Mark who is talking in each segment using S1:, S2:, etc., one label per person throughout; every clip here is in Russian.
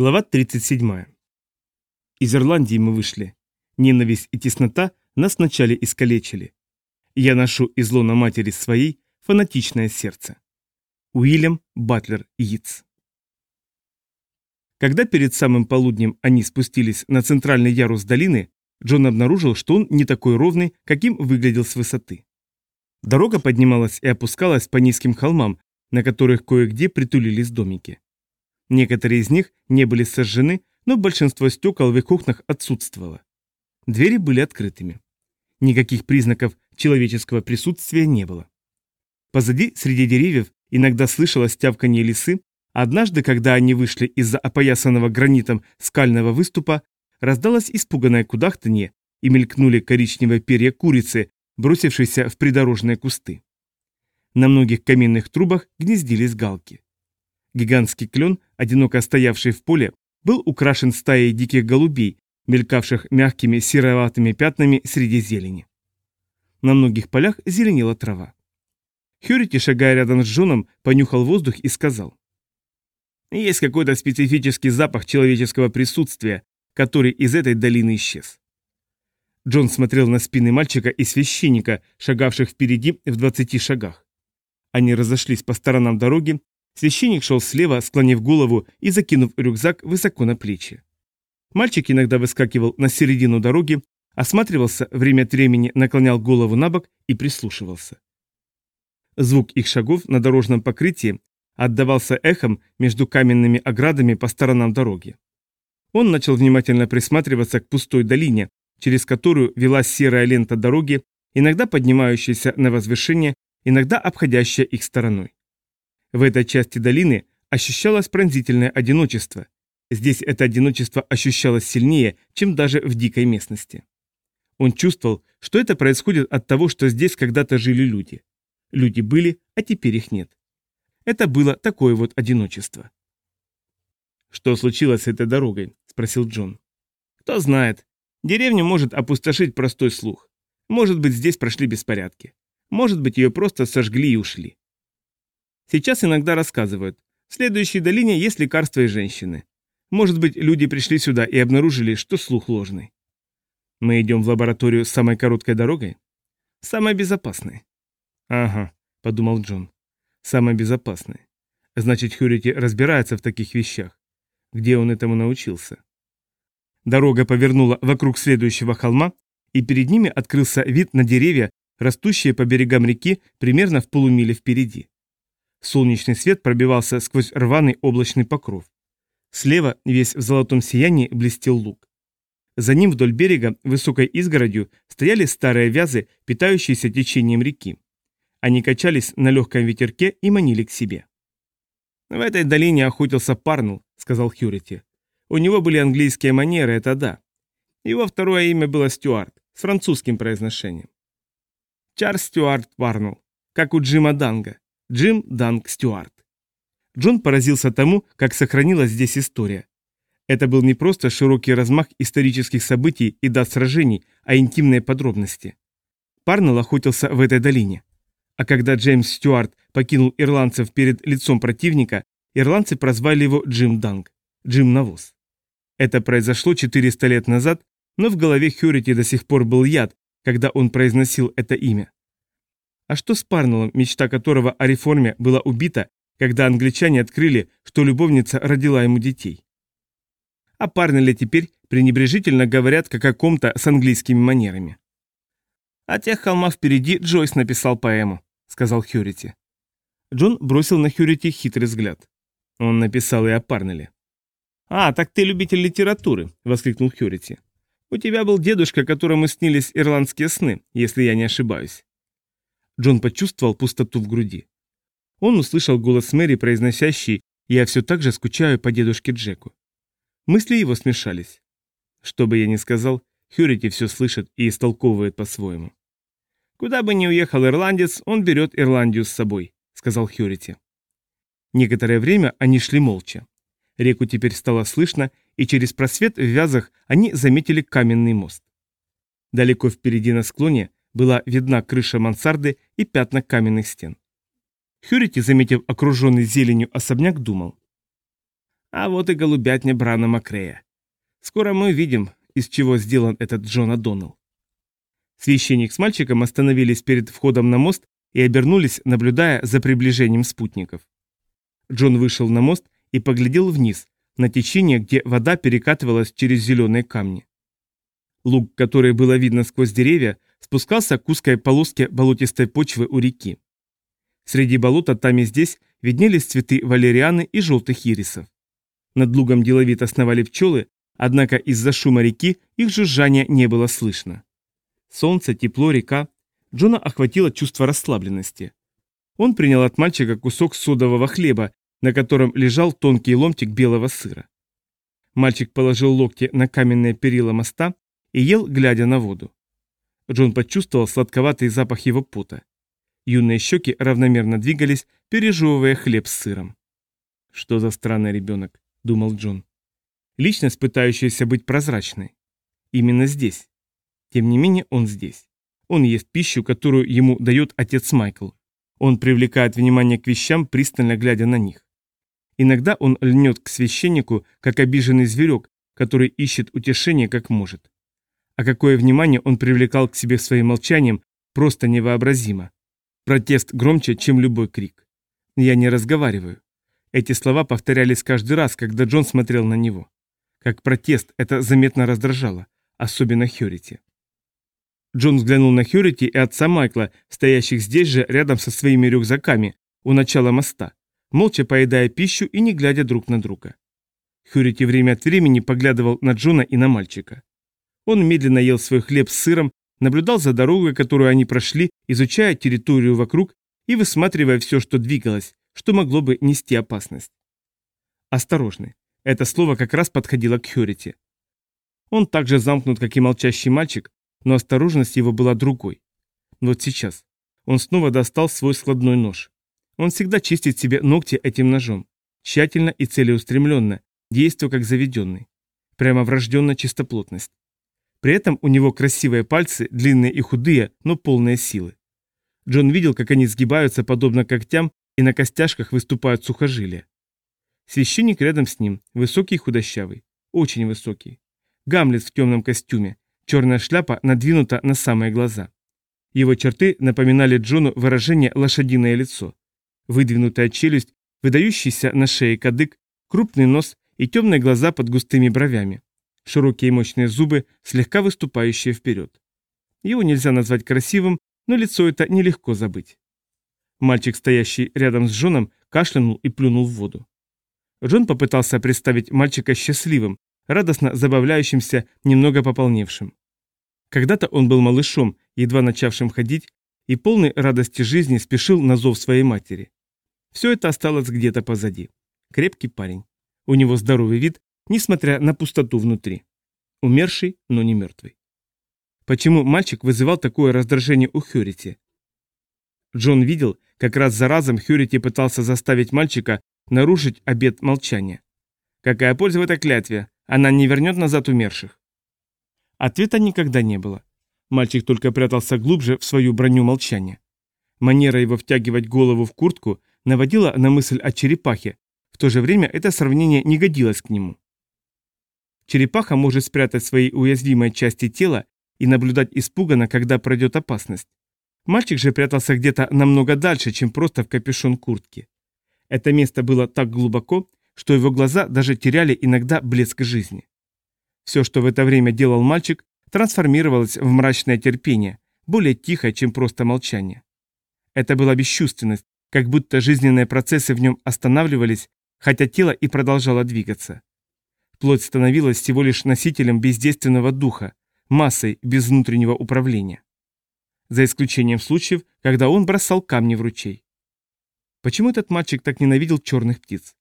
S1: Глава 37. Из Ирландии мы вышли. Ненависть и теснота нас вначале искалечили. Я ношу из лона матери своей фанатичное сердце. Уильям Батлер Йитс. Когда перед самым полуднем они спустились на центральный ярус долины, Джон обнаружил, что он не такой ровный, каким выглядел с высоты. Дорога поднималась и опускалась по низким холмам, на которых кое-где притулились домики. Некоторые из них не были сожжены, но большинство стекол в их окнах отсутствовало. Двери были открытыми. Никаких признаков человеческого присутствия не было. Позади, среди деревьев, иногда слышалось тявканье лисы, однажды, когда они вышли из-за опоясанного гранитом скального выступа, раздалось испуганное кудахтанье и мелькнули коричневые перья курицы, бросившиеся в придорожные кусты. На многих каминных трубах гнездились галки. Гигантский клен, одиноко стоявший в поле, был украшен стаей диких голубей, мелькавших мягкими сероватыми пятнами среди зелени. На многих полях зеленела трава. Хьюрити, шагая рядом с Джоном, понюхал воздух и сказал. «Есть какой-то специфический запах человеческого присутствия, который из этой долины исчез». Джон смотрел на спины мальчика и священника, шагавших впереди в двадцати шагах. Они разошлись по сторонам дороги, Священник шел слева, склонив голову и закинув рюкзак высоко на плечи. Мальчик иногда выскакивал на середину дороги, осматривался, время от времени наклонял голову на бок и прислушивался. Звук их шагов на дорожном покрытии отдавался эхом между каменными оградами по сторонам дороги. Он начал внимательно присматриваться к пустой долине, через которую вела серая лента дороги, иногда поднимающаяся на возвышение, иногда обходящая их стороной. В этой части долины ощущалось пронзительное одиночество. Здесь это одиночество ощущалось сильнее, чем даже в дикой местности. Он чувствовал, что это происходит от того, что здесь когда-то жили люди. Люди были, а теперь их нет. Это было такое вот одиночество. «Что случилось с этой дорогой?» – спросил Джон. «Кто знает. Деревню может опустошить простой слух. Может быть, здесь прошли беспорядки. Может быть, ее просто сожгли и ушли. Сейчас иногда рассказывают. В следующей долине есть лекарства и женщины. Может быть, люди пришли сюда и обнаружили, что слух ложный. Мы идем в лабораторию с самой короткой дорогой? Самой безопасной. Ага, подумал Джон. Самой безопасной. Значит, Хьюрити разбирается в таких вещах. Где он этому научился? Дорога повернула вокруг следующего холма, и перед ними открылся вид на деревья, растущие по берегам реки примерно в полумиле впереди. Солнечный свет пробивался сквозь рваный облачный покров. Слева, весь в золотом сиянии, блестел луг. За ним вдоль берега, высокой изгородью, стояли старые вязы, питающиеся течением реки. Они качались на легком ветерке и манили к себе. «В этой долине охотился Парнул», — сказал Хьюрити. «У него были английские манеры, это да. Его второе имя было Стюарт, с французским произношением. Чарльз Стюарт Парнул, как у Джима Данга. Джим Данг Стюарт. Джон поразился тому, как сохранилась здесь история. Это был не просто широкий размах исторических событий и дат сражений, а интимные подробности. Парнелл охотился в этой долине. А когда Джеймс Стюарт покинул ирландцев перед лицом противника, ирландцы прозвали его Джим Данг, Джим Навоз. Это произошло 400 лет назад, но в голове Хьюрити до сих пор был яд, когда он произносил это имя. А что с Парнеллом, мечта которого о реформе была убита, когда англичане открыли, что любовница родила ему детей? О Парнелле теперь пренебрежительно говорят как о ком-то с английскими манерами. «О тех холмах впереди Джойс написал поэму», — сказал Хьюрити. Джон бросил на Хьюрити хитрый взгляд. Он написал и о Парнелле. «А, так ты любитель литературы», — воскликнул Хьюрити. «У тебя был дедушка, которому снились ирландские сны, если я не ошибаюсь». Джон почувствовал пустоту в груди. Он услышал голос Мэри, произносящий «Я все так же скучаю по дедушке Джеку». Мысли его смешались. Что бы я ни сказал, Хьюрити все слышит и истолковывает по-своему. «Куда бы ни уехал ирландец, он берет Ирландию с собой», — сказал Хьюрити. Некоторое время они шли молча. Реку теперь стало слышно, и через просвет в вязах они заметили каменный мост. Далеко впереди на склоне была видна крыша мансарды и пятна каменных стен. Хьюрити, заметив окруженный зеленью особняк, думал. А вот и голубятня Брана Макрея. Скоро мы увидим, из чего сделан этот Джон О'Доннелл. Священник с мальчиком остановились перед входом на мост и обернулись, наблюдая за приближением спутников. Джон вышел на мост и поглядел вниз, на течение, где вода перекатывалась через зеленые камни. Луг, который было видно сквозь деревья, спускался к узкой полоске болотистой почвы у реки. Среди болота там и здесь виднелись цветы валерианы и желтых ирисов. Над лугом деловито сновали пчелы, однако из-за шума реки их жужжания не было слышно. Солнце, тепло, река. Джона охватило чувство расслабленности. Он принял от мальчика кусок содового хлеба, на котором лежал тонкий ломтик белого сыра. Мальчик положил локти на каменные перила моста и ел, глядя на воду. Джон почувствовал сладковатый запах его пота. Юные щеки равномерно двигались, пережевывая хлеб с сыром. «Что за странный ребенок?» — думал Джон. «Личность, пытающаяся быть прозрачной. Именно здесь. Тем не менее, он здесь. Он ест пищу, которую ему дает отец Майкл. Он привлекает внимание к вещам, пристально глядя на них. Иногда он льнет к священнику, как обиженный зверек, который ищет утешение как может. А какое внимание он привлекал к себе своим молчанием, просто невообразимо. Протест громче, чем любой крик. Я не разговариваю. Эти слова повторялись каждый раз, когда Джон смотрел на него. Как протест это заметно раздражало, особенно Хьюрити. Джон взглянул на Хьюрити и отца Майкла, стоящих здесь же рядом со своими рюкзаками, у начала моста, молча поедая пищу и не глядя друг на друга. Хьюрити время от времени поглядывал на Джона и на мальчика. Он медленно ел свой хлеб с сыром, наблюдал за дорогой, которую они прошли, изучая территорию вокруг и высматривая все, что двигалось, что могло бы нести опасность. Осторожный. Это слово как раз подходило к Хьюрити. Он так же замкнут, как и молчащий мальчик, но осторожность его была другой. Вот сейчас. Он снова достал свой складной нож. Он всегда чистит себе ногти этим ножом. Тщательно и целеустремленно, действуя как заведенный. Прямо врожденная чистоплотность. При этом у него красивые пальцы, длинные и худые, но полные силы. Джон видел, как они сгибаются подобно когтям, и на костяшках выступают сухожилия. Священник рядом с ним, высокий и худощавый, очень высокий. Гамлет в темном костюме, Черная шляпа надвинута на самые глаза. Его черты напоминали Джону выражение «лошадиное лицо». Выдвинутая челюсть, выдающийся на шее кадык, крупный нос и темные глаза под густыми бровями. Широкие мощные зубы, слегка выступающие вперед. Его нельзя назвать красивым, но лицо это нелегко забыть. Мальчик, стоящий рядом с Джоном, кашлянул и плюнул в воду. Джон попытался представить мальчика счастливым, радостно забавляющимся, немного пополневшим. Когда-то он был малышом, едва начавшим ходить, и полный радости жизни спешил на зов своей матери. Все это осталось где-то позади. Крепкий парень. У него здоровый вид, несмотря на пустоту внутри. Умерший, но не мертвый. Почему мальчик вызывал такое раздражение у Хьюрити? Джон видел, как раз за разом Хьюрити пытался заставить мальчика нарушить обет молчания. Какая польза в этой клятве? Она не вернет назад умерших. Ответа никогда не было. Мальчик только прятался глубже в свою броню молчания. Манера его втягивать голову в куртку наводила на мысль о черепахе, в то же время это сравнение не годилось к нему. Черепаха может спрятать свои уязвимые части тела и наблюдать испуганно, когда пройдет опасность. Мальчик же прятался где-то намного дальше, чем просто в капюшон куртки. Это место было так глубоко, что его глаза даже теряли иногда блеск жизни. Все, что в это время делал мальчик, трансформировалось в мрачное терпение, более тихое, чем просто молчание. Это была бесчувственность, как будто жизненные процессы в нем останавливались, хотя тело и продолжало двигаться. Плоть становилась всего лишь носителем бездейственного духа, массой без внутреннего управления. За исключением случаев, когда он бросал камни в ручей. Почему этот мальчик так ненавидел черных птиц?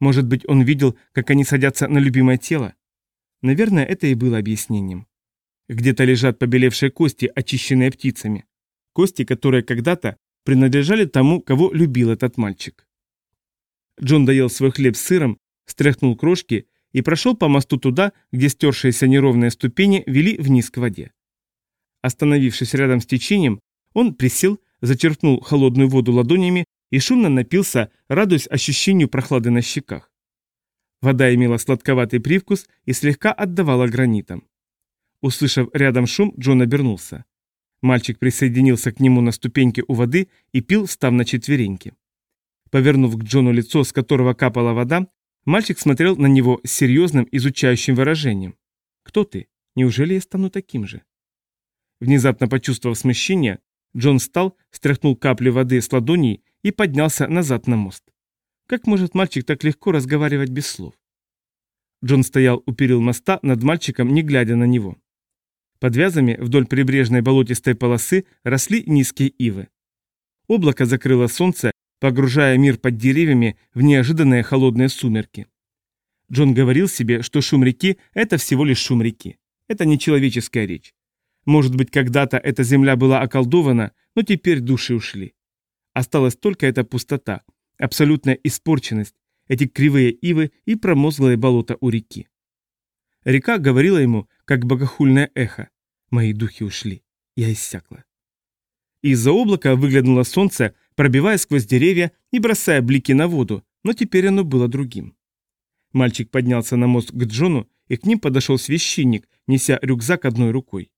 S1: Может быть, он видел, как они садятся на любимое тело? Наверное, это и было объяснением. Где-то лежат побелевшие кости, очищенные птицами. Кости, которые когда-то принадлежали тому, кого любил этот мальчик. Джон доел свой хлеб с сыром, стряхнул крошки и прошел по мосту туда, где стершиеся неровные ступени вели вниз к воде. Остановившись рядом с течением, он присел, зачерпнул холодную воду ладонями и шумно напился, радуясь ощущению прохлады на щеках. Вода имела сладковатый привкус и слегка отдавала гранитом. Услышав рядом шум, Джон обернулся. Мальчик присоединился к нему на ступеньке у воды и пил, став на четвереньки. Повернув к Джону лицо, с которого капала вода, мальчик смотрел на него с серьезным изучающим выражением. «Кто ты? Неужели я стану таким же?» Внезапно почувствовав смущение, Джон встал, стряхнул капли воды с ладоней и поднялся назад на мост. Как может мальчик так легко разговаривать без слов? Джон стоял у перил моста над мальчиком, не глядя на него. Под вязами вдоль прибрежной болотистой полосы росли низкие ивы. Облако закрыло солнце, погружая мир под деревьями в неожиданные холодные сумерки. Джон говорил себе, что шум реки – это всего лишь шум реки. Это не человеческая речь. Может быть, когда-то эта земля была околдована, но теперь души ушли. Осталась только эта пустота, абсолютная испорченность, эти кривые ивы и промозглое болото у реки. Река говорила ему, как богохульное эхо. Мои духи ушли. Я иссякла. Из-за облака выглянуло солнце, пробивая сквозь деревья и бросая блики на воду, но теперь оно было другим. Мальчик поднялся на мост к Джону, и к ним подошел священник, неся рюкзак одной рукой.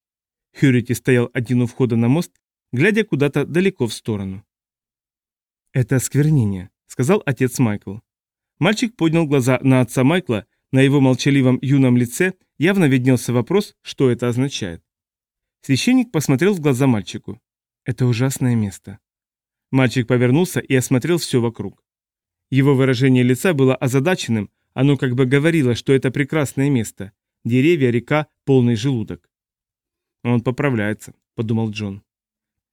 S1: Хьюрити стоял один у входа на мост, глядя куда-то далеко в сторону. «Это осквернение», — сказал отец Майкл. Мальчик поднял глаза на отца Майкла, на его молчаливом юном лице явно виднелся вопрос, что это означает. Священник посмотрел в глаза мальчику. «Это ужасное место». Мальчик повернулся и осмотрел все вокруг. Его выражение лица было озадаченным, оно как бы говорило, что это прекрасное место. Деревья, река, полный желудок. «Он поправляется», — подумал Джон.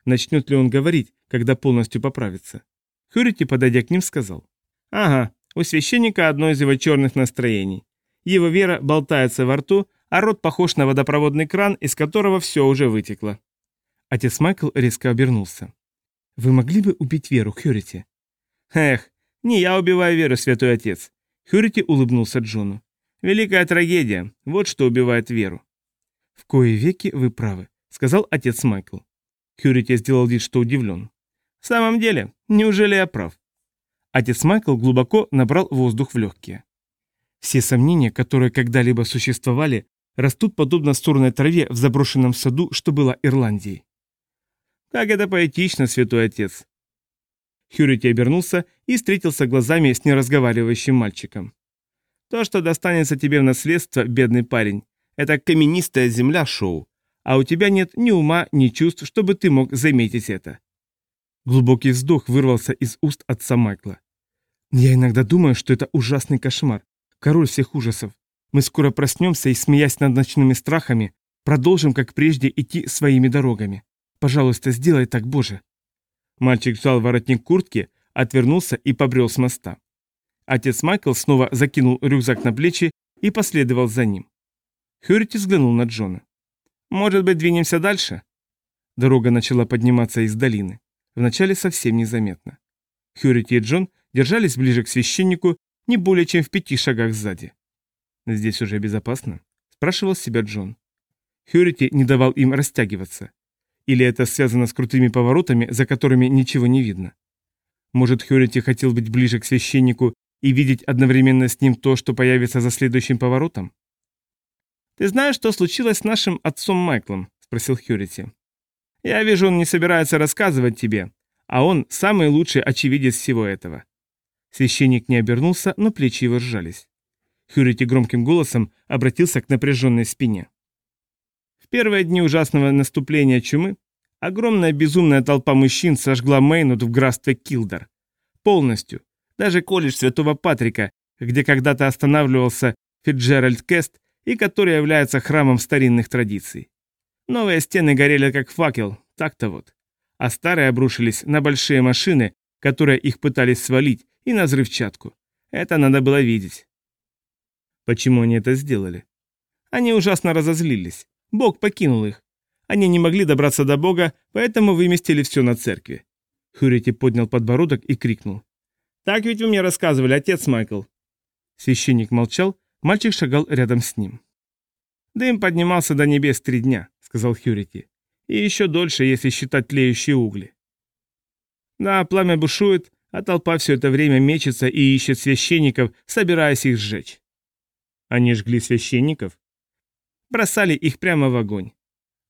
S1: Начнет ли он говорить, когда полностью поправится? Хьюрити, подойдя к ним, сказал. «Ага, у священника одно из его черных настроений. Его вера болтается во рту, а рот похож на водопроводный кран, из которого все уже вытекло». Отец Майкл резко обернулся. «Вы могли бы убить веру, Хьюрити?» «Эх, не я убиваю веру, святой отец». Хьюрити улыбнулся Джону. «Великая трагедия, вот что убивает веру». «В кои веки вы правы», — сказал отец Майкл. Хьюрити сделал вид, что удивлен. «В самом деле, неужели я прав?» Отец Майкл глубоко набрал воздух в легкие. Все сомнения, которые когда-либо существовали, растут подобно сорной траве в заброшенном саду, что было Ирландией. «Как это поэтично, святой отец!» Хьюрити обернулся и встретился глазами с неразговаривающим мальчиком. «То, что достанется тебе в наследство, бедный парень, это каменистая земля, Шоу, а у тебя нет ни ума, ни чувств, чтобы ты мог заметить это. Глубокий вздох вырвался из уст отца Майкла. Я иногда думаю, что это ужасный кошмар, король всех ужасов. Мы скоро проснемся и, смеясь над ночными страхами, продолжим, как прежде, идти своими дорогами. Пожалуйста, сделай так, Боже. Мальчик взял воротник куртки, отвернулся и побрел с моста. Отец Майкл снова закинул рюкзак на плечи и последовал за ним. Хьюрити взглянул на Джона. «Может быть, двинемся дальше?» Дорога начала подниматься из долины. Вначале совсем незаметно. Хьюрити и Джон держались ближе к священнику, не более чем в пяти шагах сзади. «Здесь уже безопасно?» – спрашивал себя Джон. Хьюрити не давал им растягиваться. Или это связано с крутыми поворотами, за которыми ничего не видно? Может, Хьюрити хотел быть ближе к священнику и видеть одновременно с ним то, что появится за следующим поворотом? «Ты знаешь, что случилось с нашим отцом Майклом?» – спросил Хьюрити. «Я вижу, он не собирается рассказывать тебе, а он самый лучший очевидец всего этого». Священник не обернулся, но плечи его сжались. Хьюрити громким голосом обратился к напряженной спине. Первые дни ужасного наступления чумы огромная безумная толпа мужчин сожгла Мейнут в графстве Килдар. Полностью. Даже колледж Святого Патрика, где когда-то останавливался Фитджеральд Кест, и который является храмом старинных традиций. Новые стены горели как факел, так-то вот. А старые обрушились на большие машины, которые их пытались свалить, и на взрывчатку. Это надо было видеть. Почему они это сделали? Они ужасно разозлились. Бог покинул их. Они не могли добраться до Бога, поэтому выместили все на церкви. Хюрити поднял подбородок и крикнул. «Так ведь вы мне рассказывали, отец Майкл». Священник молчал, Мальчик шагал рядом с ним. «Дым поднимался до небес три дня», — сказал Хьюрити. «И еще дольше, если считать тлеющие угли». «Да, пламя бушует, а толпа все это время мечется и ищет священников, собираясь их сжечь. Они жгли священников? Бросали их прямо в огонь.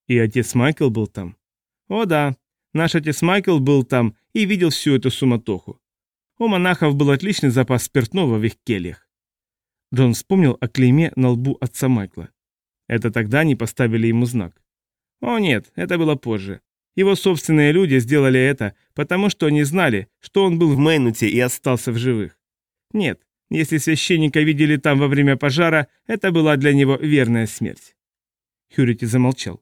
S1: И отец Майкл был там? О да, наш отец Майкл был там и видел всю эту суматоху. У монахов был отличный запас спиртного в их кельях. Джон вспомнил о клейме на лбу отца Майкла. Это тогда они поставили ему знак. О нет, это было позже. Его собственные люди сделали это, потому что они знали, что он был в Мейнуте и остался в живых. Нет, если священника видели там во время пожара, это была для него верная смерть. Хьюрити замолчал.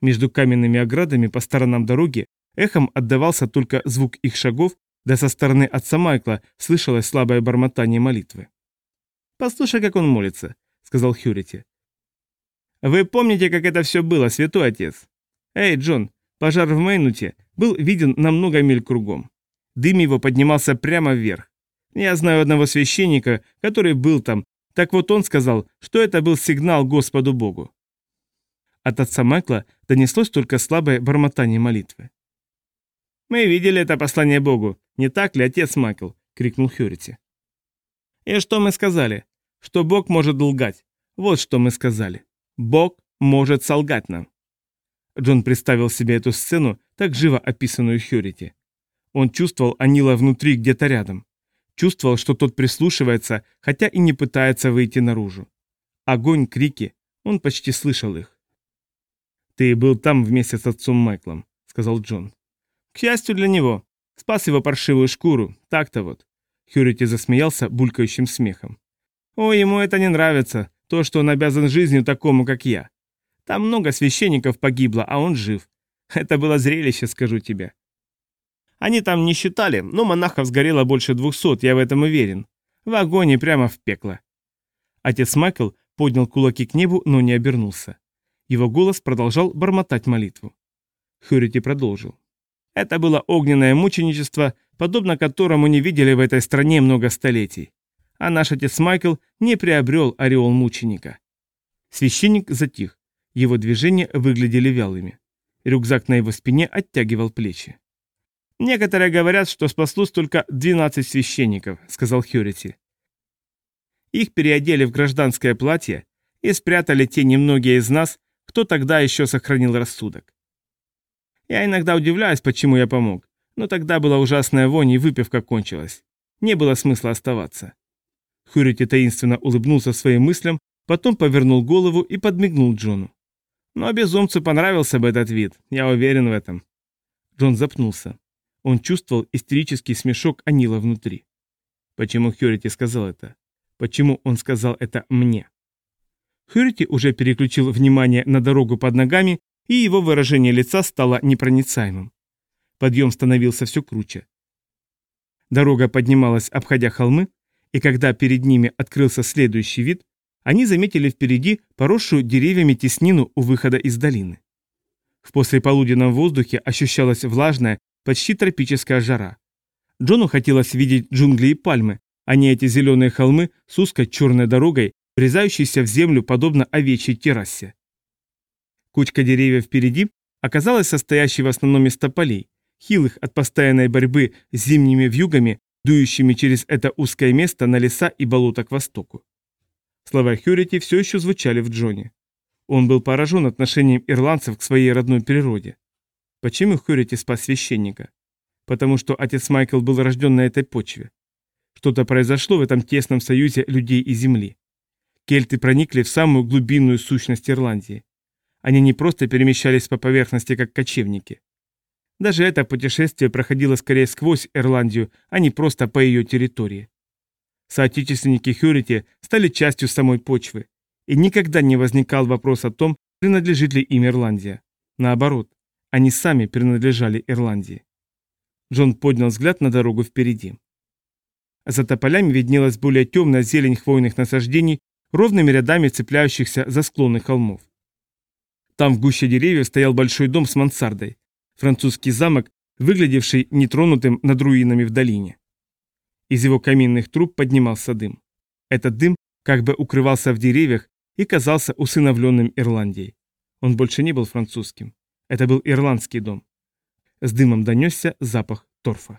S1: Между каменными оградами по сторонам дороги эхом отдавался только звук их шагов, да со стороны отца Майкла слышалось слабое бормотание молитвы. «Послушай, как он молится», — сказал Хьюрити. «Вы помните, как это все было, святой отец? Эй, Джон, пожар в Мейнуте был виден на много миль кругом. Дым его поднимался прямо вверх. Я знаю одного священника, который был там, так вот он сказал, что это был сигнал Господу Богу. От отца Майкла донеслось только слабое бормотание молитвы. «Мы видели это послание Богу, не так ли, отец Майкл?» — крикнул Хьюрити. «И что мы сказали? Что Бог может лгать. Вот что мы сказали. Бог может солгать нам». Джон представил себе эту сцену, так живо описанную Хьюрити. Он чувствовал Анила внутри где-то рядом. Чувствовал, что тот прислушивается, хотя и не пытается выйти наружу. Огонь, крики, он почти слышал их. «Ты был там вместе с отцом Майклом», — сказал Джон. «К счастью для него. Спас его паршивую шкуру. Так-то вот». Хьюрити засмеялся булькающим смехом. «О, ему это не нравится, то, что он обязан жизнью такому, как я. Там много священников погибло, а он жив. Это было зрелище, скажу тебе. Они там не считали, но монахов сгорело больше двухсот, я в этом уверен. В огоне прямо в пекло». Отец Майкл поднял кулаки к небу, но не обернулся. Его голос продолжал бормотать молитву. Хьюрити продолжил. Это было огненное мученичество, подобно которому не видели в этой стране много столетий. А наш отец Майкл не приобрел ореол мученика. Священник затих. Его движения выглядели вялыми. Рюкзак на его спине оттягивал плечи. «Некоторые говорят, что спаслось только 12 священников», — сказал Хьюрити. Их переодели в гражданское платье и спрятали те немногие из нас, кто тогда еще сохранил рассудок. Я иногда удивляюсь, почему я помог, но тогда была ужасная вонь и выпивка кончилась. Не было смысла оставаться. Хьюрити таинственно улыбнулся своим мыслям, потом повернул голову и подмигнул Джону. Но безумцу понравился бы этот вид, я уверен в этом. Джон запнулся. Он чувствовал истерический смешок Анила внутри. Почему Хьюрити сказал это? Почему он сказал это мне? Хьюрити уже переключил внимание на дорогу под ногами, и его выражение лица стало непроницаемым. Подъем становился все круче. Дорога поднималась, обходя холмы, и когда перед ними открылся следующий вид, они заметили впереди поросшую деревьями теснину у выхода из долины. В послеполуденном воздухе ощущалась влажная, почти тропическая жара. Джону хотелось видеть джунгли и пальмы, а не эти зеленые холмы с узкой черной дорогой, врезающейся в землю подобно овечьей террасе. Кучка деревьев впереди оказалась состоящей в основном из тополей, хилых от постоянной борьбы с зимними вьюгами, дующими через это узкое место на леса и болота к востоку. Слова Хьюрити все еще звучали в Джоне. Он был поражен отношением ирландцев к своей родной природе. Почему Хьюрити спас священника? Потому что отец Майкл был рожден на этой почве. Что-то произошло в этом тесном союзе людей и земли. Кельты проникли в самую глубинную сущность Ирландии. Они не просто перемещались по поверхности, как кочевники. Даже это путешествие проходило скорее сквозь Ирландию, а не просто по ее территории. Соотечественники Хьюрити стали частью самой почвы, и никогда не возникал вопрос о том, принадлежит ли им Ирландия. Наоборот, они сами принадлежали Ирландии. Джон поднял взгляд на дорогу впереди. За тополями виднелась более темная зелень хвойных насаждений ровными рядами цепляющихся за склоны холмов. Там в гуще деревьев стоял большой дом с мансардой, французский замок, выглядевший нетронутым над руинами в долине. Из его каминных труб поднимался дым. Этот дым как бы укрывался в деревьях и казался усыновленным Ирландией. Он больше не был французским. Это был ирландский дом. С дымом донесся запах торфа.